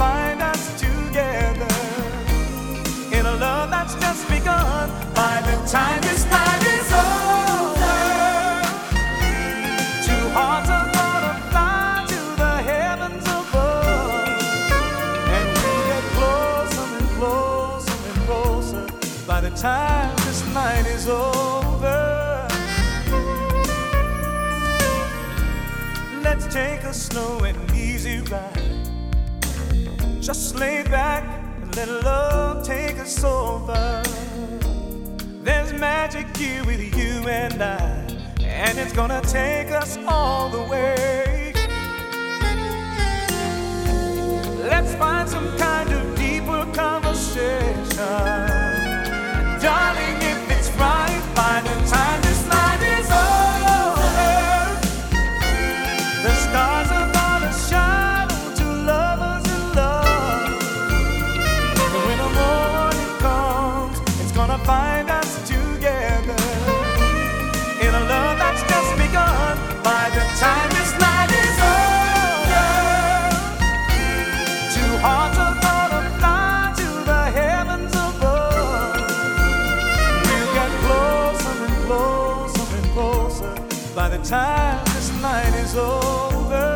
find us together in a love that's just begun. By the time this night is over, two hearts are gonna fly to the heavens above, and we get closer and closer and closer. By the time this night is over, let's take a slow and easy ride. Just lay back and let love take us over. There's magic here with you and I, and it's gonna take us all the way. Let's find some kind of deeper conversation. Darling, by the time this night is over.